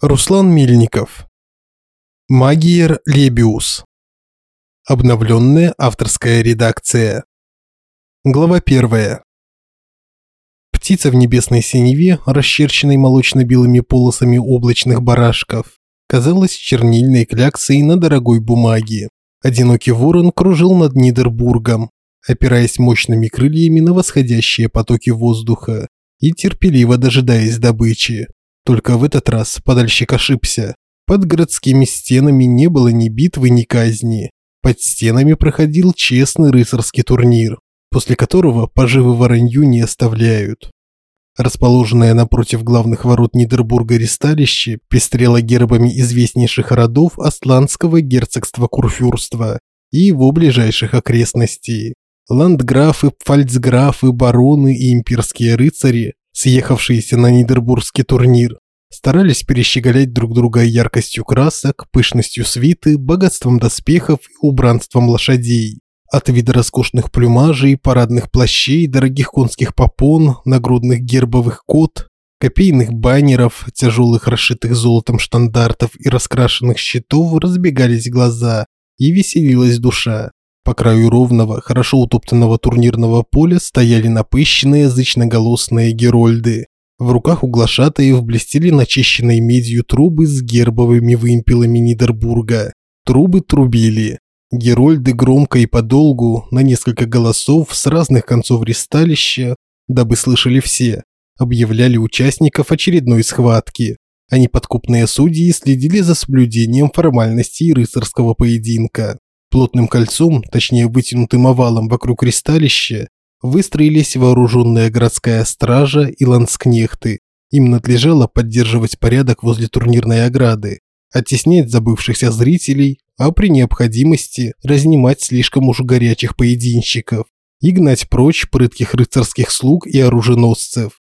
Руслан Мельников. Магиер Лебиус. Обновленная авторская редакция. Глава первая. Птица в небесной синеве, расчерченной молочно-белыми полосами облачных барашков, казалась чернильной кляксой на дорогой бумаге. Одинокий ворон кружил над Нидербургом, опираясь мощными крыльями на восходящие потоки воздуха и терпеливо дожидаясь добычи. Только в этот раз подальщик ошибся. Под городскими стенами не было ни битвы, ни казни. Под стенами проходил честный рыцарский турнир, после которого поживы воронью не оставляют. Расположенное напротив главных ворот Нидербурга ресталище пестрело гербами известнейших родов Асланского герцогства Курфюрства и его ближайших окрестностей. Ландграфы, фальцграфы, бароны и имперские рыцари съехавшиеся на Нидербургский турнир, старались перещеголять друг друга яркостью красок, пышностью свиты, богатством доспехов и убранством лошадей. От вида роскошных плюмажей, парадных плащей, дорогих конских попон, нагрудных гербовых кот, копейных баннеров, тяжелых расшитых золотом штандартов и раскрашенных щитов разбегались глаза и веселилась душа. По краю ровного, хорошо утоптанного турнирного поля стояли напыщенные язычноголосные герольды. В руках у глашатаев блестели начищенные медью трубы с гербовыми вымпелами Нидербурга. Трубы трубили. Герольды громко и подолгу, на несколько голосов с разных концов ристалища, дабы слышали все, объявляли участников очередной схватки. Они подкупные судьи следили за соблюдением формальностей рыцарского поединка. Плотным кольцом, точнее вытянутым овалом вокруг кристалища, выстроились вооруженная городская стража и ланскнехты. Им надлежало поддерживать порядок возле турнирной ограды, оттеснять забывшихся зрителей, а при необходимости разнимать слишком уж горячих поединщиков и гнать прочь прытких рыцарских слуг и оруженосцев.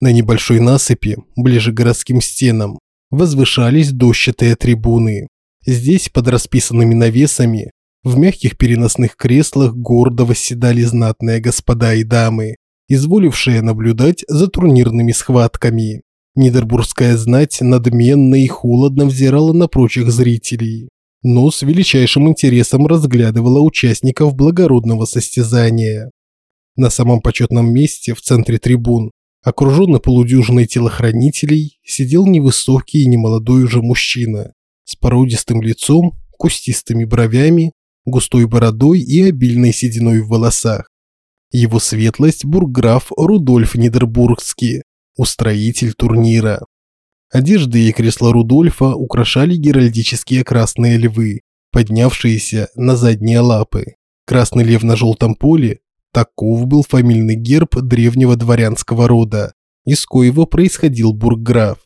На небольшой насыпи, ближе к городским стенам, возвышались дощатые трибуны. Здесь, под расписанными навесами, в мягких переносных креслах гордо восседали знатные господа и дамы, изволившие наблюдать за турнирными схватками. Нидербургская знать надменно и холодно взирала на прочих зрителей, но с величайшим интересом разглядывала участников благородного состязания. На самом почетном месте в центре трибун, окруженный полудюжиной телохранителей, сидел невысокий и немолодой уже мужчина с породистым лицом, кустистыми бровями густой бородой и обильной сединой в волосах. Его светлость бургграф Рудольф Нидербургский, устроитель турнира. Одежды и кресла Рудольфа украшали геральдические красные львы, поднявшиеся на задние лапы. Красный лев на желтом поле – таков был фамильный герб древнего дворянского рода, из коего происходил бургграф.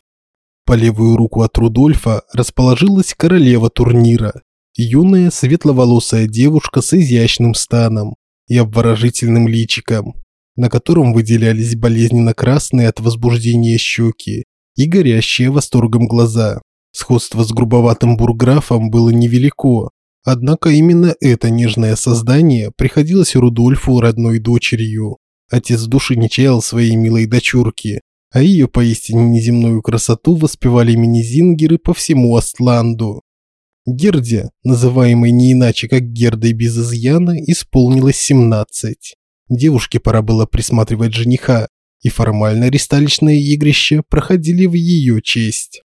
По левую руку от Рудольфа расположилась королева турнира, Юная светловолосая девушка с изящным станом и обворожительным личиком, на котором выделялись болезненно красные от возбуждения щеки и горящие восторгом глаза. Сходство с грубоватым бурграфом было невелико, однако именно это нежное создание приходилось Рудольфу родной дочерью. Отец души не чаял своей милой дочурки, а ее поистине неземную красоту воспевали мини-зингеры по всему Астланду. Герде, называемой не иначе как Гердой без изъяна, исполнилось 17. Девушке пора было присматривать жениха, и формально ристалищные игрища проходили в ее честь.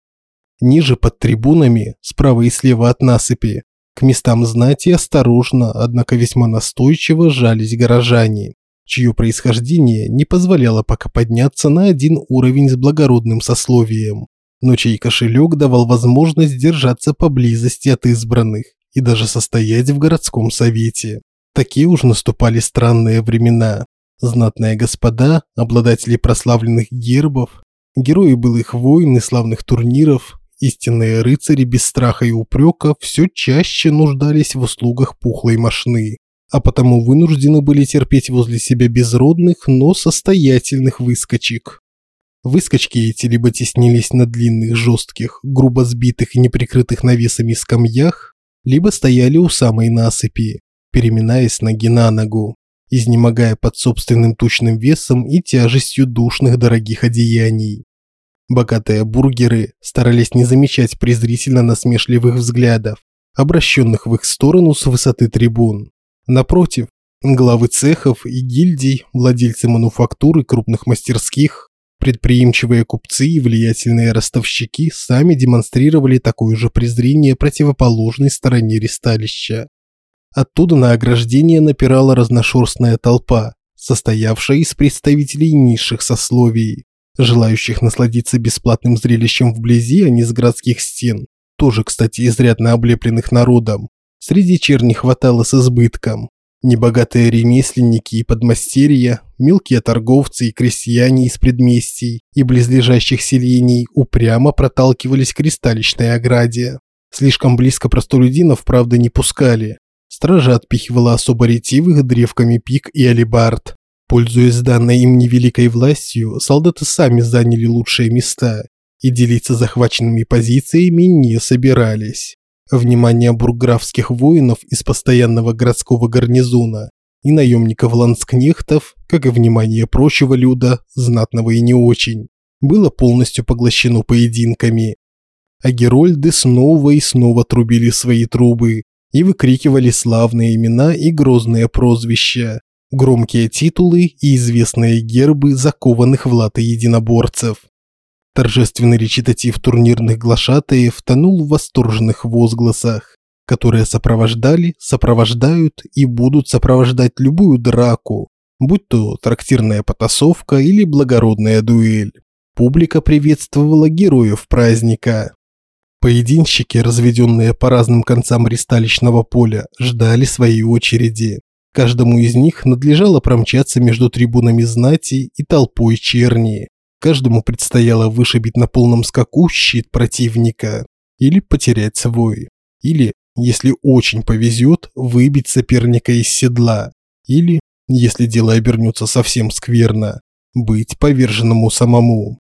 Ниже под трибунами, справа и слева от насыпи, к местам знати осторожно, однако весьма настойчиво жались горожане, чье происхождение не позволяло пока подняться на один уровень с благородным сословием но чей кошелек давал возможность держаться поблизости от избранных и даже состоять в городском совете. Такие уж наступали странные времена. Знатные господа, обладатели прославленных гербов, герои былых войн и славных турниров, истинные рыцари без страха и упрека все чаще нуждались в услугах пухлой мошны, а потому вынуждены были терпеть возле себя безродных, но состоятельных выскочек. Выскочки эти либо теснились на длинных, жестких, грубо сбитых и неприкрытых навесами скамьях, либо стояли у самой насыпи, переминаясь ноги на ногу, изнемогая под собственным тучным весом и тяжестью душных дорогих одеяний. Богатые бургеры старались не замечать презрительно насмешливых взглядов, обращенных в их сторону с высоты трибун. Напротив, главы цехов и гильдий, владельцы мануфактуры крупных мастерских, предприимчивые купцы и влиятельные ростовщики сами демонстрировали такое же презрение противоположной стороне ристалища. Оттуда на ограждение напирала разношерстная толпа, состоявшая из представителей низших сословий, желающих насладиться бесплатным зрелищем вблизи, а не с городских стен, тоже, кстати, изрядно облепленных народом. Среди черни хватало с избытком. Небогатые ремесленники и подмастерья, мелкие торговцы и крестьяне из предместий и близлежащих селений упрямо проталкивались к кристалличной ограде. Слишком близко простолюдинов, правда, не пускали. Стража отпихивала особо ретивых древками пик и алибард. Пользуясь данной им невеликой властью, солдаты сами заняли лучшие места и делиться захваченными позициями не собирались. Внимание бурграфских воинов из постоянного городского гарнизона и наемников-ланскнехтов, как и внимание прочего люда, знатного и не очень, было полностью поглощено поединками. А герольды снова и снова трубили свои трубы и выкрикивали славные имена и грозные прозвища, громкие титулы и известные гербы закованных в латы единоборцев. Торжественный речитатив турнирных глашатаев тонул в восторженных возгласах, которые сопровождали, сопровождают и будут сопровождать любую драку, будь то трактирная потасовка или благородная дуэль. Публика приветствовала героев праздника. Поединщики, разведенные по разным концам ристалищного поля, ждали своей очереди. Каждому из них надлежало промчаться между трибунами знати и толпой черни. Каждому предстояло вышибить на полном скаку щит противника или потерять свой. Или, если очень повезет, выбить соперника из седла. Или, если дело обернется совсем скверно, быть поверженному самому.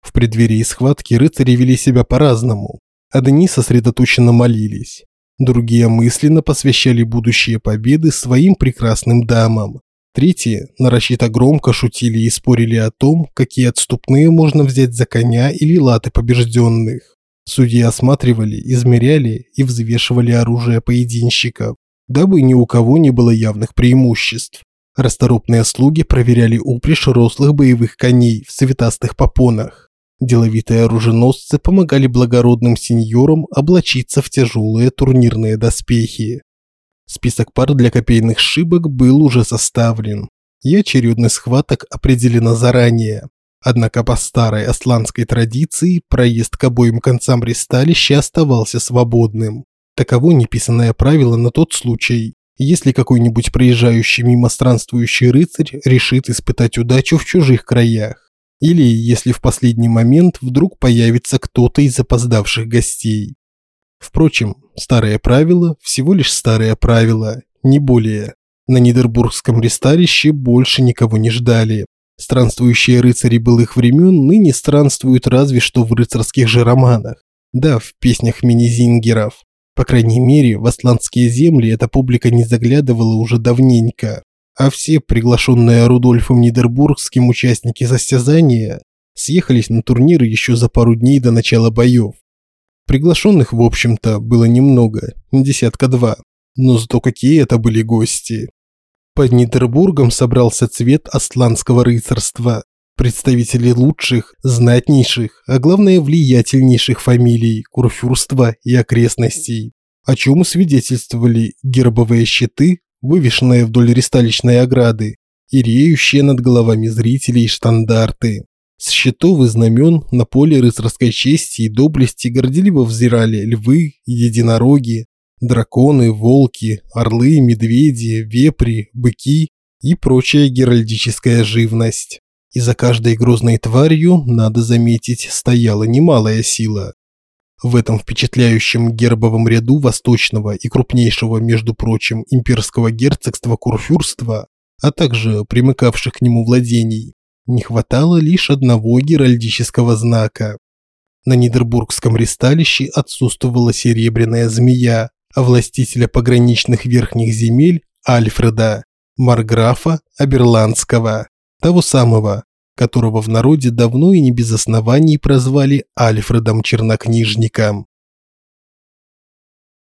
В преддверии схватки рыцари вели себя по-разному. Одни сосредоточенно молились, Другие мысленно посвящали будущие победы своим прекрасным дамам. Третьи нарочито громко шутили и спорили о том, какие отступные можно взять за коня или латы побежденных. Судьи осматривали, измеряли и взвешивали оружие поединщиков, дабы ни у кого не было явных преимуществ. Расторопные слуги проверяли упряжь рослых боевых коней в цветастых попонах. Деловитые оруженосцы помогали благородным сеньорам облачиться в тяжелые турнирные доспехи. Список пар для копейных шибок был уже составлен, и очередность схваток определена заранее. Однако по старой асланской традиции проезд к обоим концам ристалища оставался свободным. Таково неписанное правило на тот случай, если какой-нибудь проезжающий мимо странствующий рыцарь решит испытать удачу в чужих краях. Или если в последний момент вдруг появится кто-то из запоздавших гостей. Впрочем, старое правило всего лишь старое правило, не более. На Нидербургском ресталище больше никого не ждали. Странствующие рыцари былых времен ныне странствуют разве что в рыцарских же романах. Да, в песнях мини-зингеров. По крайней мере, в асландские земли эта публика не заглядывала уже давненько а все приглашенные Рудольфом Нидербургским участники состязания съехались на турнир еще за пару дней до начала боев. Приглашенных, в общем-то, было немного, десятка два, но зато какие это были гости. Под Нидербургом собрался цвет асланского рыцарства, представители лучших, знатнейших, а главное влиятельнейших фамилий, курфюрства и окрестностей, о чем свидетельствовали гербовые щиты, вывешенные вдоль ристалищной ограды и реющие над головами зрителей штандарты. С щитов и знамен на поле рыцарской чести и доблести горделиво взирали львы, единороги, драконы, волки, орлы, медведи, вепри, быки и прочая геральдическая живность. И за каждой грозной тварью, надо заметить, стояла немалая сила. В этом впечатляющем гербовом ряду восточного и крупнейшего, между прочим, имперского герцогства Курфюрства, а также примыкавших к нему владений, не хватало лишь одного геральдического знака. На Нидербургском ристалище отсутствовала серебряная змея, а властителя пограничных верхних земель Альфреда, марграфа Аберландского, того самого, которого в народе давно и не без оснований прозвали Альфредом Чернокнижником.